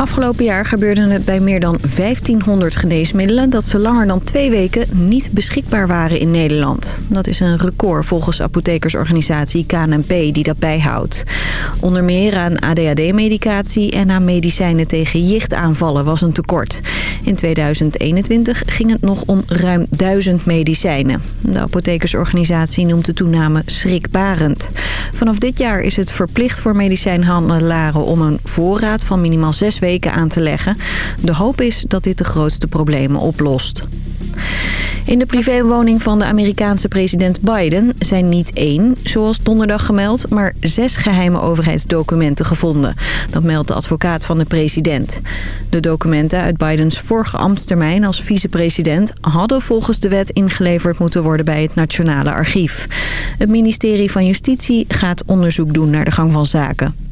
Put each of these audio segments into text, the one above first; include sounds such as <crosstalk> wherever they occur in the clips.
Afgelopen jaar gebeurde het bij meer dan 1500 geneesmiddelen... dat ze langer dan twee weken niet beschikbaar waren in Nederland. Dat is een record volgens apothekersorganisatie KNP die dat bijhoudt. Onder meer aan ADHD-medicatie en aan medicijnen tegen jichtaanvallen was een tekort. In 2021 ging het nog om ruim 1000 medicijnen. De apothekersorganisatie noemt de toename schrikbarend. Vanaf dit jaar is het verplicht voor medicijnhandelaren om een voorraad van minimaal zes weken aan te leggen. De hoop is dat dit de grootste problemen oplost. In de privéwoning van de Amerikaanse president Biden zijn niet één, zoals donderdag gemeld, maar zes geheime overheidsdocumenten gevonden. Dat meldt de advocaat van de president. De documenten uit Bidens vorige ambtstermijn als vicepresident hadden volgens de wet ingeleverd moeten worden bij het Nationale Archief. Het ministerie van Justitie gaat onderzoek doen naar de gang van zaken.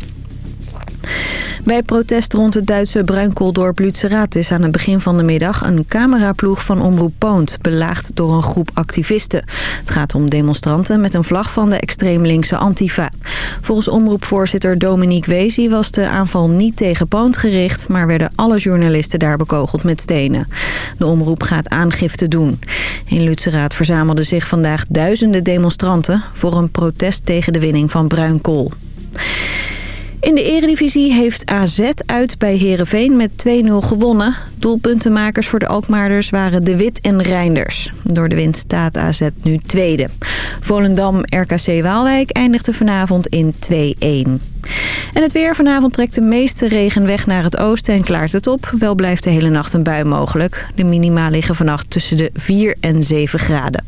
Bij protest rond het Duitse bruinkooldorp Lützerath is aan het begin van de middag een cameraploeg van Omroep Poont belaagd door een groep activisten. Het gaat om demonstranten met een vlag van de extreem linkse Antifa. Volgens omroepvoorzitter Dominique Wezi was de aanval niet tegen Poont gericht, maar werden alle journalisten daar bekogeld met stenen. De omroep gaat aangifte doen. In Lützerath verzamelden zich vandaag duizenden demonstranten voor een protest tegen de winning van bruinkool. In de eredivisie heeft AZ uit bij Heerenveen met 2-0 gewonnen. Doelpuntenmakers voor de Alkmaarders waren De Wit en Reinders. Door de wind staat AZ nu tweede. Volendam RKC Waalwijk eindigde vanavond in 2-1. En het weer vanavond trekt de meeste regen weg naar het oosten en klaart het op. Wel blijft de hele nacht een bui mogelijk. De minima liggen vannacht tussen de 4 en 7 graden.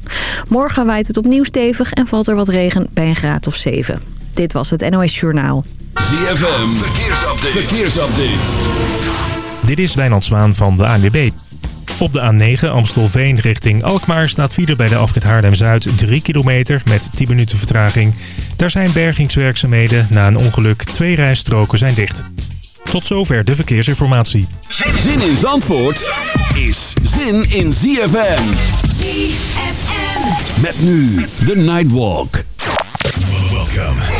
Morgen waait het opnieuw stevig en valt er wat regen bij een graad of 7. Dit was het NOS Journaal. ZFM, verkeersupdate. verkeersupdate. Dit is Wijnand Zwaan van de ANWB. Op de A9 Amstelveen richting Alkmaar staat file bij de afrit Haarlem-Zuid 3 kilometer met 10 minuten vertraging. Daar zijn bergingswerkzaamheden. Na een ongeluk twee rijstroken zijn dicht. Tot zover de verkeersinformatie. Zin in Zandvoort is zin in ZFM. ZFM. Met nu de Nightwalk. Welcome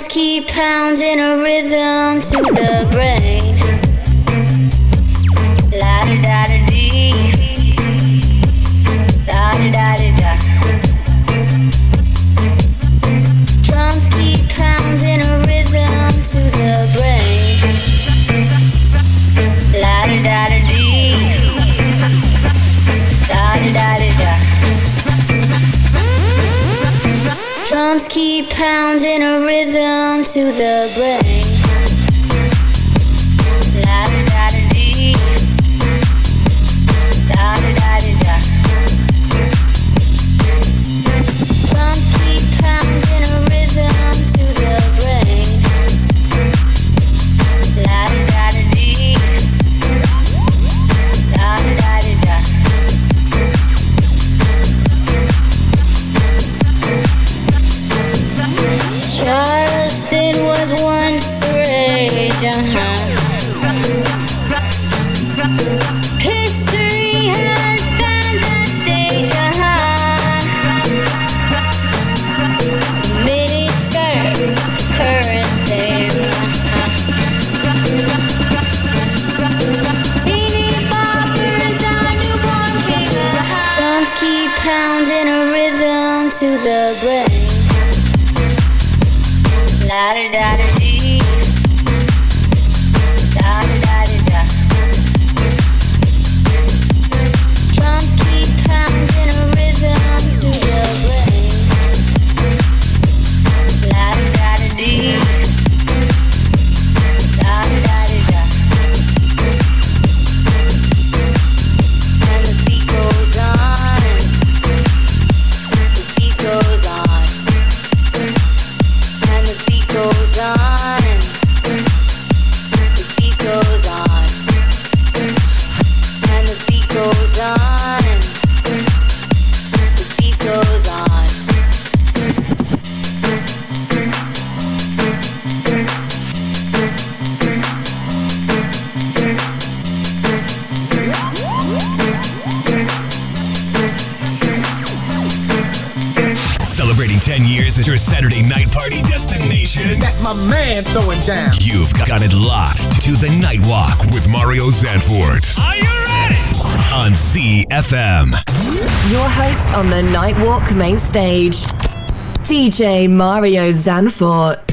Drums keep pounding a rhythm to the brain. Keep pounding a rhythm to the brain. Stage, DJ Mario Zanfort.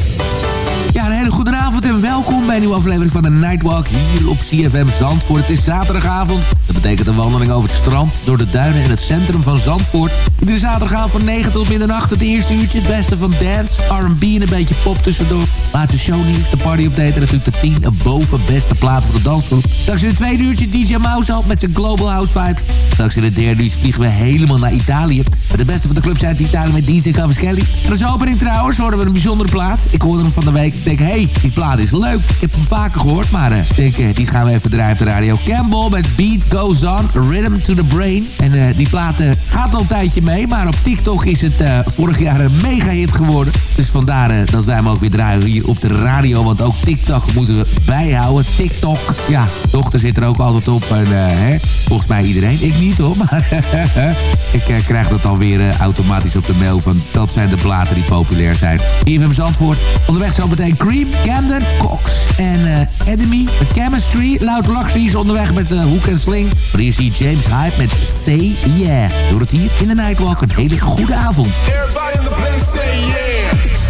Bij een nieuwe aflevering van de Nightwalk hier op CFM Zandvoort. Het is zaterdagavond. Dat betekent een wandeling over het strand, door de duinen en het centrum van Zandvoort. Iedere zaterdagavond van 9 tot middernacht het eerste uurtje. Het beste van dance, R&B en een beetje pop tussendoor. Laatste shownieuws, de party update en natuurlijk de 10 boven beste platen voor de dansgroep. Straks in het tweede uurtje DJ Mouse met zijn Global House Vibe. Straks in het derde uurtje vliegen we helemaal naar Italië. Met de beste van de clubs uit Italië met DJ Cavaschelli. En als opening trouwens horen we een bijzondere plaat. Ik hoorde hem van de week. Ik denk, hé, hey, die plaat is leuk. Ik heb hem vaker gehoord, maar uh, denk, uh, die gaan we even draaien op de radio. Campbell met Beat Goes On, Rhythm to the Brain. En uh, die plaat gaat al een tijdje mee, maar op TikTok is het vorig jaar een mega hit geworden. Dus vandaar dat wij hem ook weer draaien hier op de radio. Want ook TikTok moeten we bijhouden. TikTok, ja, dochter zit er ook altijd op. En, hè, volgens mij iedereen. Ik niet hoor, maar <laughs> ik krijg dat alweer automatisch op de mail van... dat zijn de platen die populair zijn. Mijn antwoord. Onderweg zo meteen Cream, Camden, Cox en uh, Enemy met Chemistry. Loud Luxury is onderweg met uh, Hoek en Sling. Maar James Hype met Say Yeah. Door het hier in de Nightwalk een hele goede avond. Everybody in the place say yeah.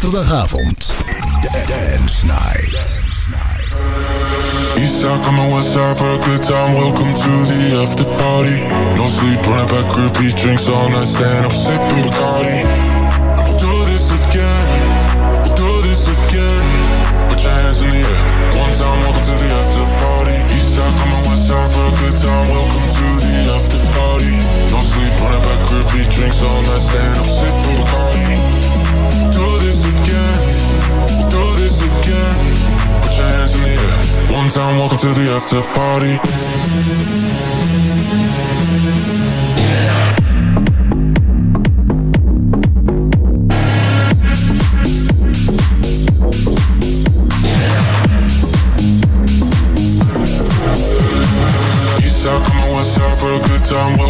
zaterdagavond. Dance Night. Eastside coming westside for a good time. Welcome to the after party. No sleep, back, repeat drinks all night. Stand up, Bacardi. We'll do this again. We'll do this again. Put your hands in the air. One time, welcome to the after party. Eastside coming westside for a good time. Welcome to the after party. No sleep, back, repeat drinks all night. Stand up, Bacardi. downtown, welcome to the after party. time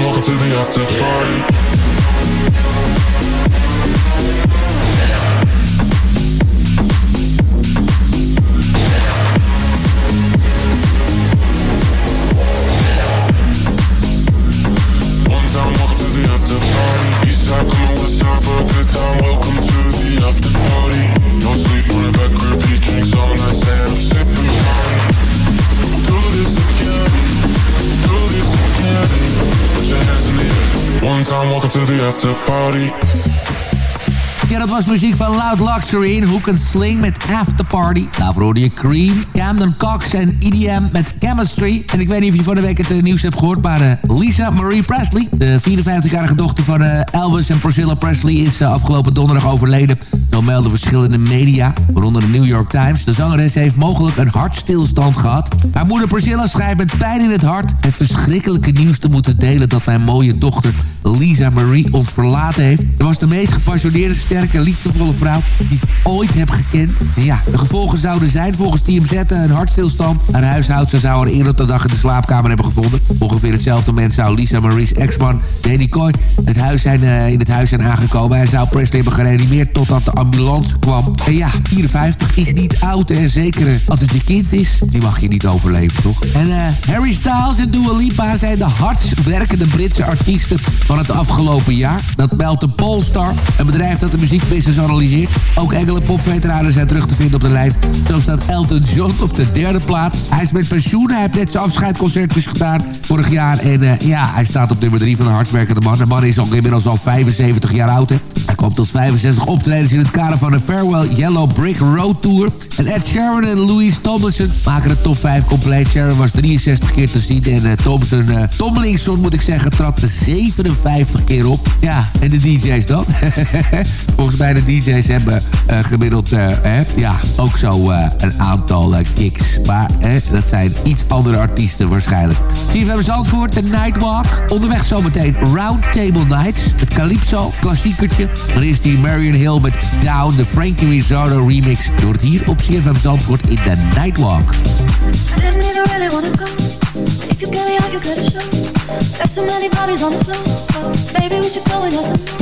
welcome to the after party. After party. Ja, dat was muziek van Loud Luxury in Hook and Sling met After Party. Daarvoor hoorde Cream, Camden Cox en EDM met Chemistry. En ik weet niet of je van de week het eh, nieuws hebt gehoord, maar eh, Lisa Marie Presley, de 54-jarige dochter van eh, Elvis en Priscilla Presley, is afgelopen donderdag overleden. Zo melden verschillende media, waaronder de New York Times. De zangeres heeft mogelijk een hartstilstand gehad. Haar moeder Priscilla schrijft met pijn in het hart het verschrikkelijke nieuws te moeten delen dat mijn mooie dochter Lisa Marie ons verlaten heeft. Ze was de meest gepassioneerde, sterke, liefdevolle vrouw die ik ooit heb gekend. En ja, de gevolgen zouden zijn volgens TMZ een hartstilstand. Haar huishoudster zou haar eerder op de dag in de slaapkamer hebben gevonden. Ongeveer hetzelfde moment zou Lisa Marie's ex-man Danny Coy het huis zijn, eh, in het huis zijn aangekomen. Hij zou Presley hebben gereanimeerd totdat de ambulance kwam. En ja, 54 is niet oud en zeker eh, als het je kind is, die mag je niet overleven, toch? En eh, Harry Styles en Dua Lipa zijn de hardst werkende Britse artiesten van het afgelopen jaar. Dat meldt de Polestar, een bedrijf dat de muziekbusiness analyseert. Ook enkele popveteranen zijn terug te vinden op de lijst. Zo staat Elton John op de derde plaats. Hij is met pensioen, hij heeft net zijn afscheidconcertjes gedaan vorig jaar. En eh, ja, hij staat op nummer 3 van de hardst werkende man. De man is ook inmiddels al 75 jaar oud. Hij kwam tot 65 optredens in het kader van de Farewell Yellow Brick Road Tour. En Ed Sheeran en Louise Tomlinson maken de top 5 compleet. Sharon was 63 keer te zien en uh, Thompson, uh, Tomlinson moet ik zeggen, trapte 57 keer op. Ja, en de DJ's dan? <laughs> Volgens mij de DJ's hebben uh, gemiddeld eh, ja, ook zo uh, een aantal gigs. Maar dat zijn iets andere artiesten waarschijnlijk. CFM Zandvoort, de Nightwalk. Onderweg zometeen Round Table Nights. Het Calypso, klassiekertje. Dan is die Marion Hill met Down, de Frankie Risotto remix. Door het hier op CFM Zandvoort in de Nightwalk. If you you show. Many bodies on the floor, baby we should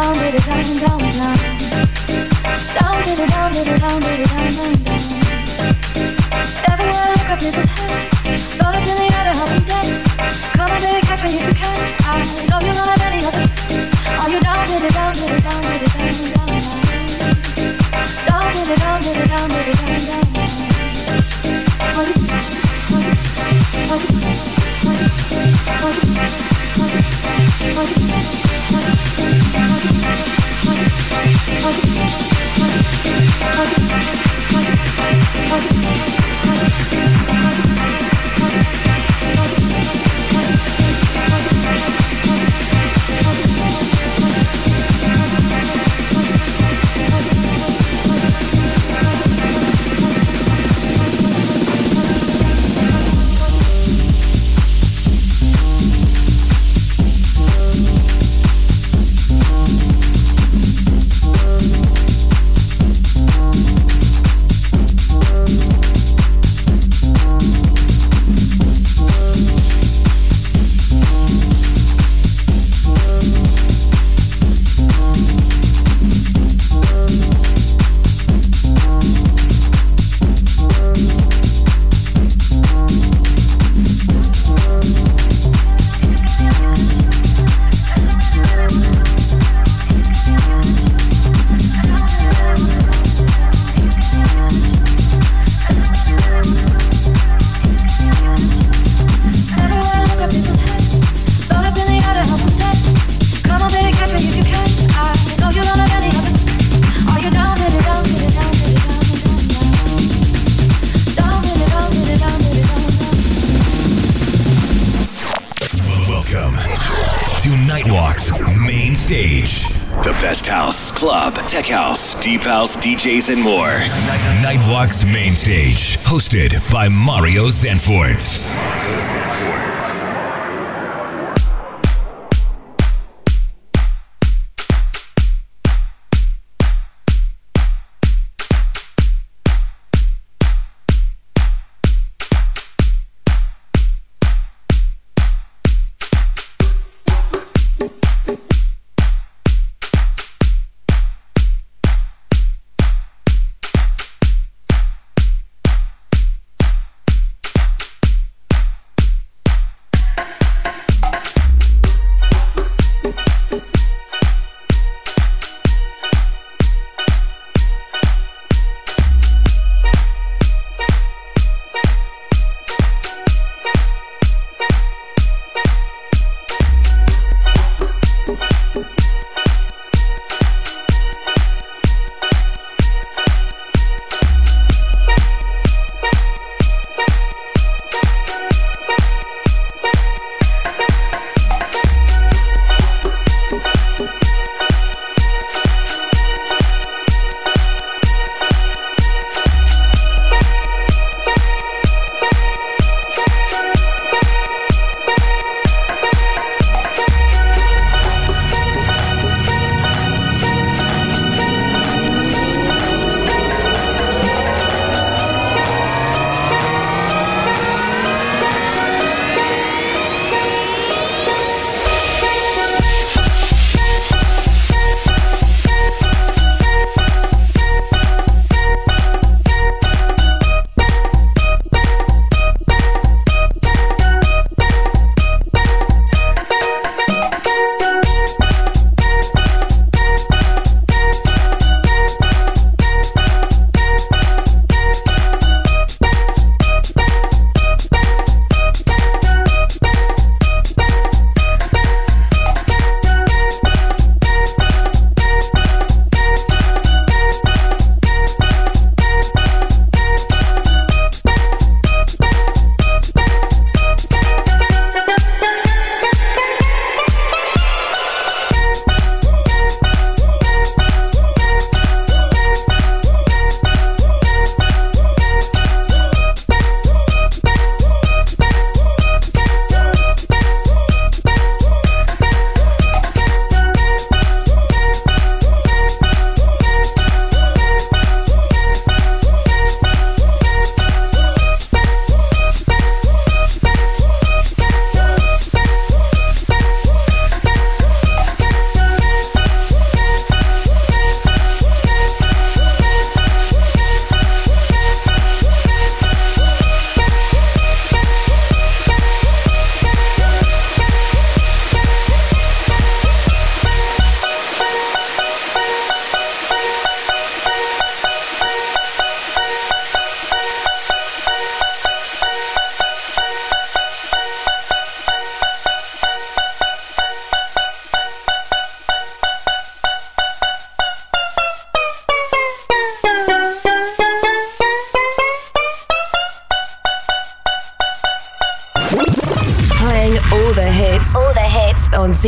down, it down, down, down, down. It down, it down, it. Everywhere I look, people's club, tech house, deep house, DJs, and more. Nightwalk's main stage. Hosted by Mario Zanfort.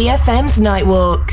Hits on ZFM's Nightwalk.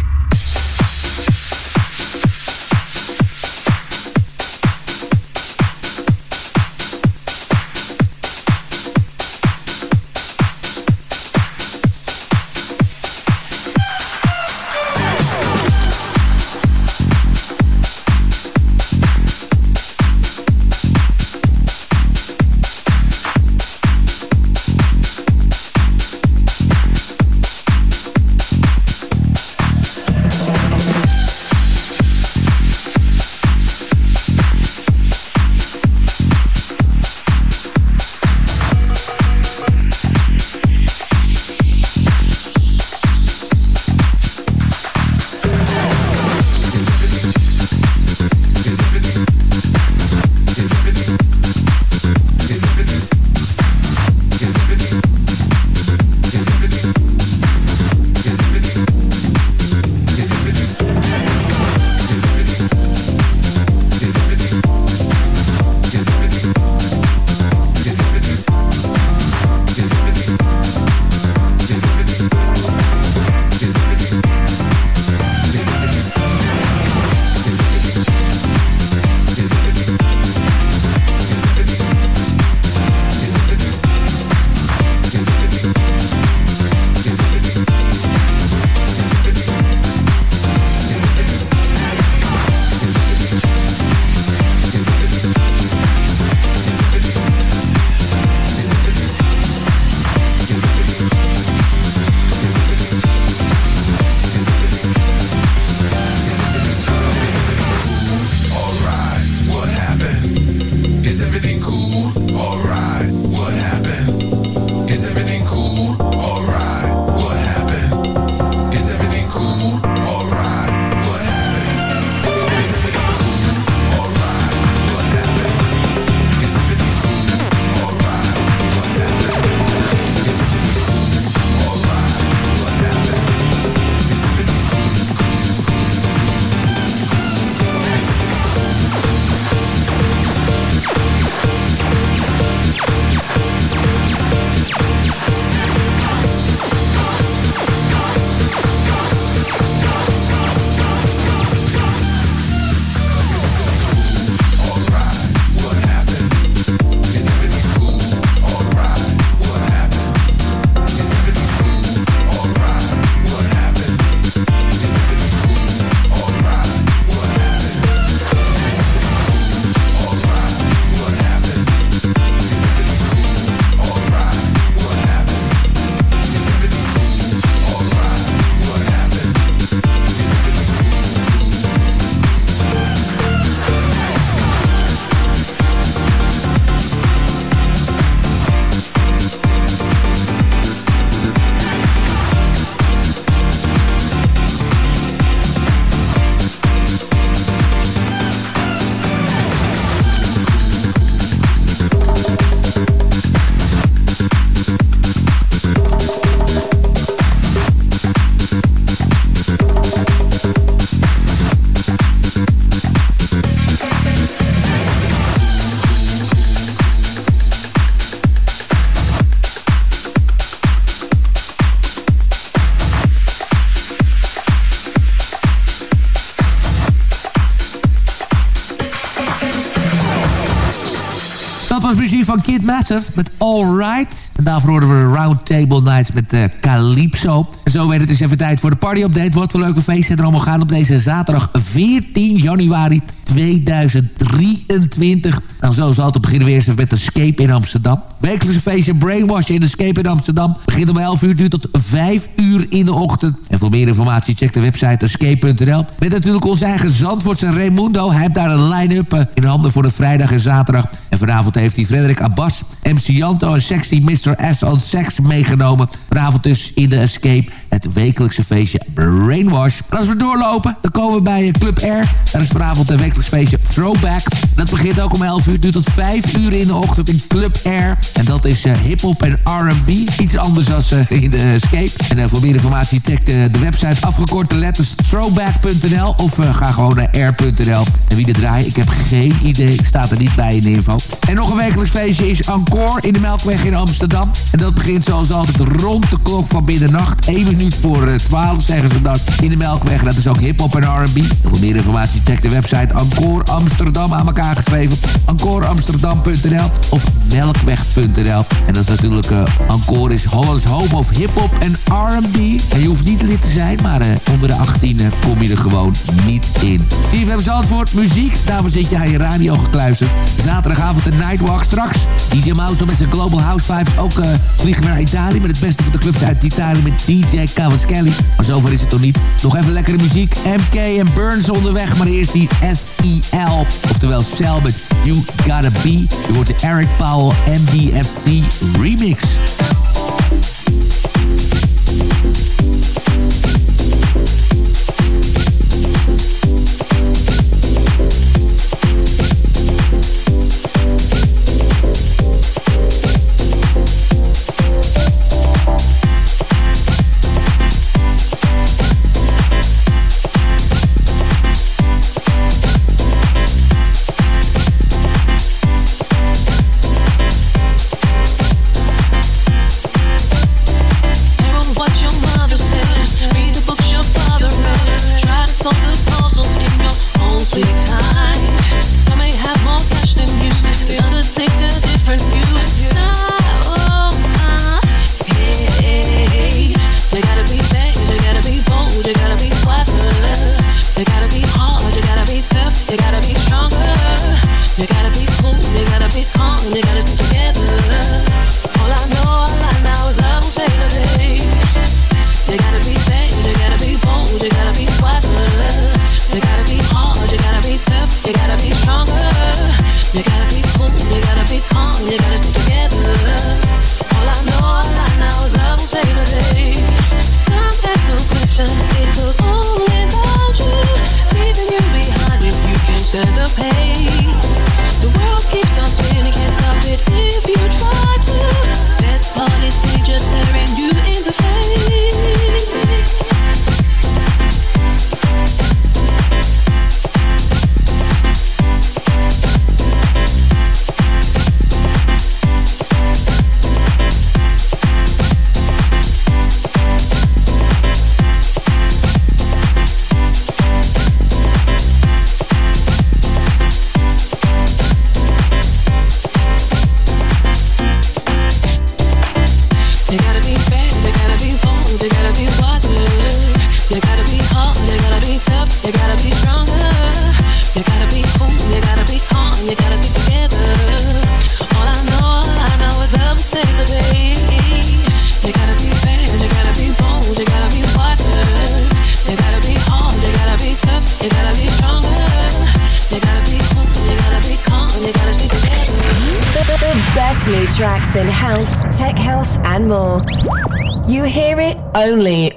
Table Nights met uh, Calypso. En zo werd het dus even tijd voor de party-update. Wat voor leuke feesten er allemaal gaan op deze zaterdag 14 januari 2023. Nou, zo zal het beginnen we eerst even met Escape in Amsterdam. Wekelijkse feestje Brainwash in Escape in Amsterdam. Begint om 11 uur, duurt tot 5 uur in de ochtend. En voor meer informatie check de website escape.nl. Met natuurlijk onze eigen Zandvoorts en Raimundo. Hij heeft daar een line-up eh, in handen voor de vrijdag en zaterdag. En vanavond heeft hij Frederik Abbas, MC Janto en Sexy Mr. S on Sex meegenomen. Vanavond dus in de Escape, het wekelijkse feestje Brainwash. En als we doorlopen, dan komen we bij Club R. Daar is vanavond de wekelijks feestje Throwback. Dat begint ook om 11 uur, duurt tot 5 uur in de ochtend in Club R. En dat is uh, hip-hop en R&B. Iets anders dan uh, in de Escape. En voor meer informatie check de, de website afgekorte letters throwback.nl of ga gewoon naar r.nl. En wie er draait, ik heb geen idee. Staat er niet bij in de info. En nog een wekelijks feestje is Encore in de Melkweg in Amsterdam. En dat begint zoals altijd rond de klok van middernacht. 1 minuut voor 12 zeggen ze dat in de Melkweg. Dat is ook hip-hop en R&B. Voor meer informatie check de website Encore Amsterdam aan elkaar geschreven. Encoreamsterdam.nl of melkweg.nl. En dat is natuurlijk uh, Encore is Hollands Home of Hip-Hop en R&B. En je hoeft niet lid te zijn, maar uh, onder de 18 uh, kom je er gewoon niet in. TVM Zandvoort, muziek. Daarvoor zit je aan je radio gekluisterd. Zaterdagavond de Nightwalk. Straks DJ Mouse met zijn Global House Vibes. Ook vliegen we naar Italië met het beste van de clubs uit Italië met DJ Cavaschelli. Maar zover is het toch niet. Nog even lekkere muziek. MK en Burns onderweg, maar eerst die S-E-L. Oftewel Selbit, You Gotta Be. Je hoort de Eric Powell MDFC remix.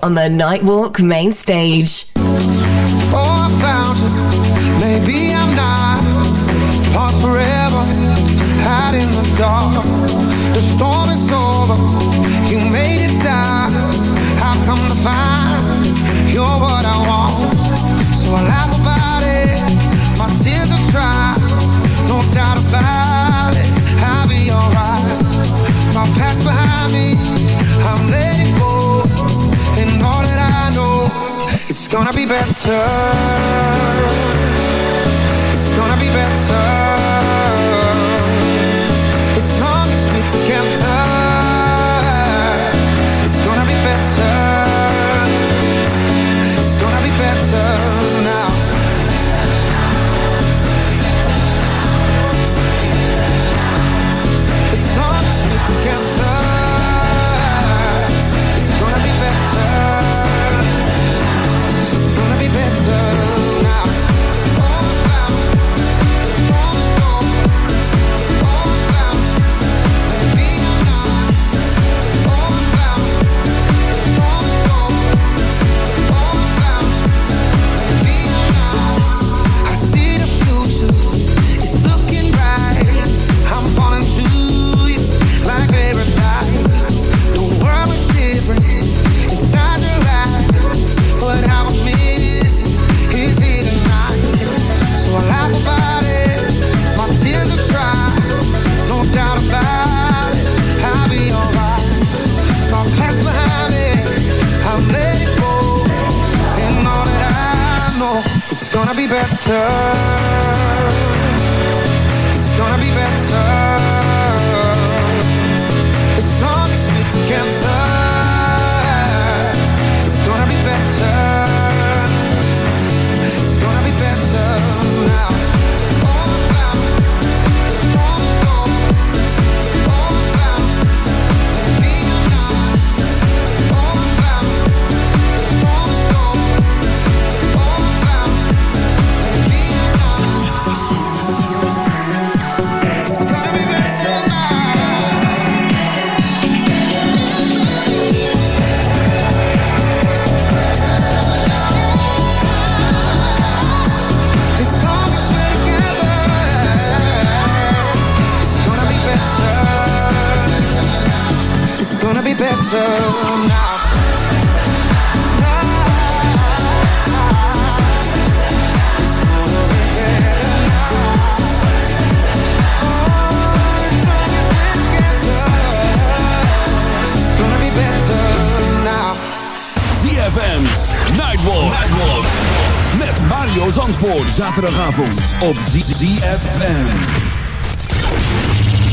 On the Nightwalk main stage. Be gonna be better now. ZFM's Nightwalk. Nightwalk. Met Mario Zandvoort. Zaterdagavond op ZFM.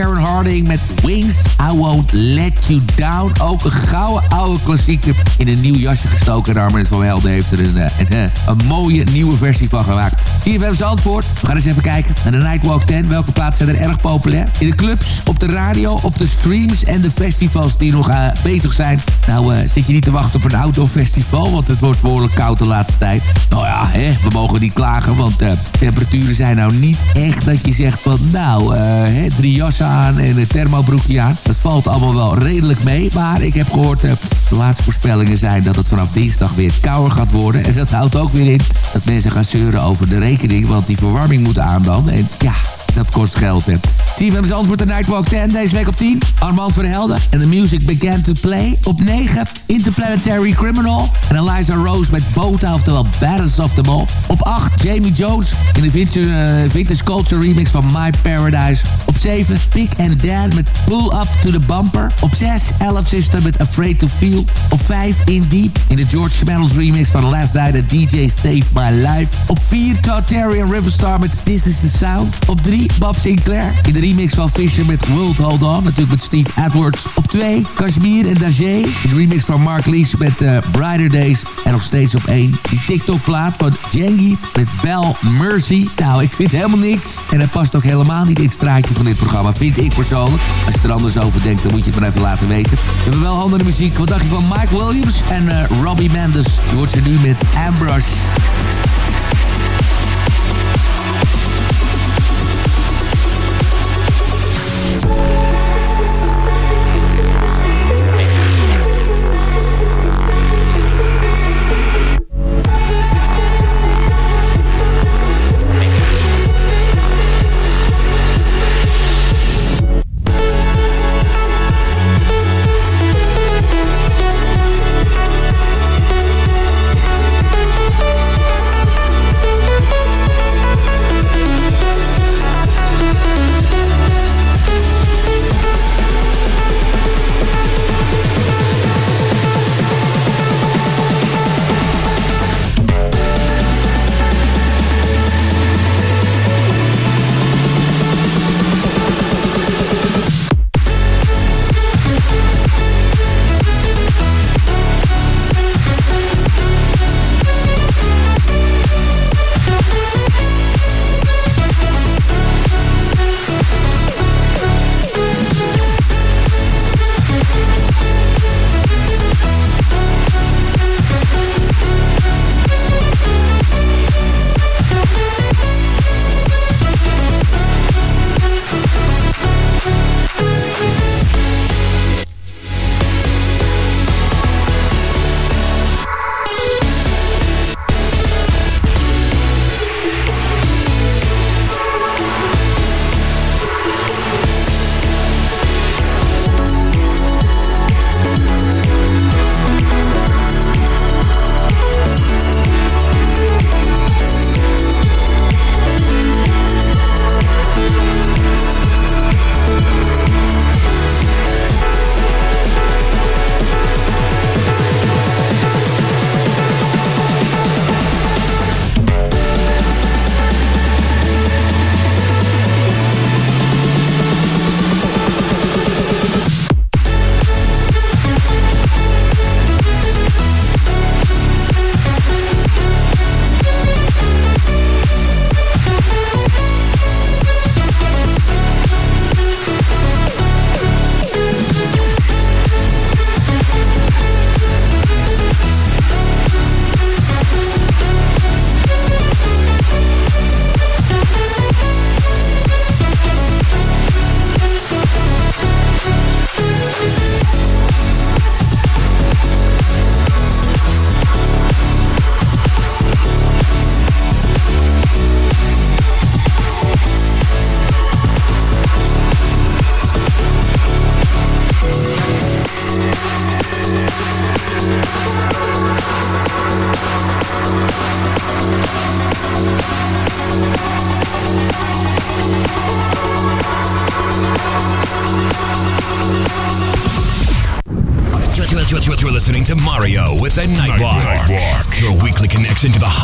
Karen Harding met Wings. I Won't Let You Down. Ook een gouden oude klassieker in een nieuw jasje gestoken. En Armand van Helden heeft er een, eh, een, eh, een mooie nieuwe versie van gemaakt. TFM Zandvoort. We gaan eens even kijken naar de Nightwalk 10. Welke plaatsen zijn er erg populair? In de clubs, op de radio, op de streams en de festivals die nog eh, bezig zijn. Nou, eh, zit je niet te wachten op een outdoor-festival, want het wordt behoorlijk koud de laatste tijd. Nou ja, hè, we mogen niet klagen, want de temperaturen zijn nou niet echt dat je zegt van... Nou, hè, drie jassen aan en een thermobroekje aan. Dat valt allemaal wel redelijk mee. Maar ik heb gehoord, eh, de laatste voorspellingen zijn dat het vanaf dinsdag weer kouder gaat worden. En dat houdt ook weer in dat mensen gaan zeuren over de Want die verwarming moet aan. En ja, dat kost geld, hè. CFM's antwoord de Nightwalk 10, deze week op 10. Armand van Helden. En The Music Began to Play. Op 9, Interplanetary Criminal. En Eliza Rose met Bota, oftewel Baddest of them All. Op 8, Jamie Jones in de vintage, uh, vintage Culture remix van My Paradise. Op 7, Pick and Dan met Pull Up to the Bumper. Op 6, Elf Sister met Afraid to Feel. Op 5, In Deep in de George Smells remix van Last Night at DJ Save My Life. Op 4, Todd Terry en Riverstar met This is the Sound. Op 3, Bob Sinclair in de remix van Fisher met World Hold On. Natuurlijk met Steve Edwards. Op 2, Kashmir en Dajé. In de remix van Mark Lees met uh, Brighter Days. En nog steeds op 1, die TikTok-plaat van Jengi met Bell Mercy. Nou, ik vind helemaal niks. En dat past ook helemaal niet in het straatje van dit programma, vind ik persoonlijk. Als je er anders over denkt, dan moet je het maar even laten weten. We hebben wel andere muziek. Wat dacht je van Mike Williams en uh, Robbie Mendes? Je hoort ze nu met Ambrush.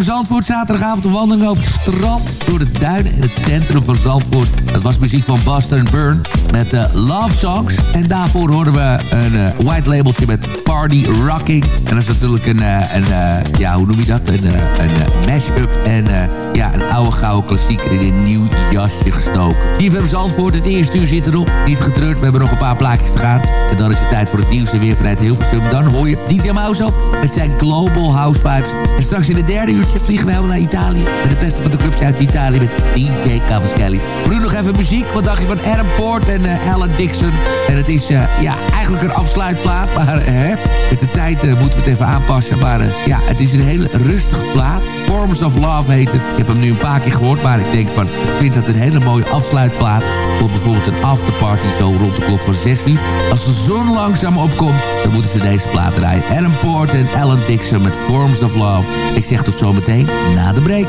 CFM Zandvoort. Zaterdagavond een wandeling over het strand. Door de duinen in het centrum van Zandvoort. Dat was muziek van Boston Burn. Met uh, Love Songs. En daarvoor hoorden we een uh, white labeltje met Party Rocking. En dat is natuurlijk een, uh, een ja, hoe noem je dat? Een, een mash-up. En ja, een oude gouden klassieker in een nieuw jasje gestoken. CFM Zandvoort, het eerste uur zit erop. Niet getreurd, we hebben nog een paar plaatjes te gaan. En dan is het tijd voor het nieuws en weer vanuit Hilversum. Dan hoor je DJ Mouse op met zijn Global House Vibes. En straks in het derde uurtje vliegen we helemaal naar Italië. Met de beste van de clubs uit Italië met DJ Cavaschelli. Doen nog even muziek. Wat dacht je van Adam Port en uh, Alan Dixon? En het is uh, ja, eigenlijk een afsluitplaat. Maar uh, hè, met de tijd moeten we het even aanpassen. Maar ja, het is een hele rustige plaat. Forms of Love heet het. Ik heb hem nu een paar keer gehoord. Maar ik denk van, ik vind dat een hele mooie afsluitplaat. Voor bijvoorbeeld een afterparty zo rond de klok van 6 uur. Als de zon langzaam opkomt, dan moeten ze deze plaat draaien. Adam Port en Alan Dixon met Forms of Love. Ik zeg tot zometeen na de break.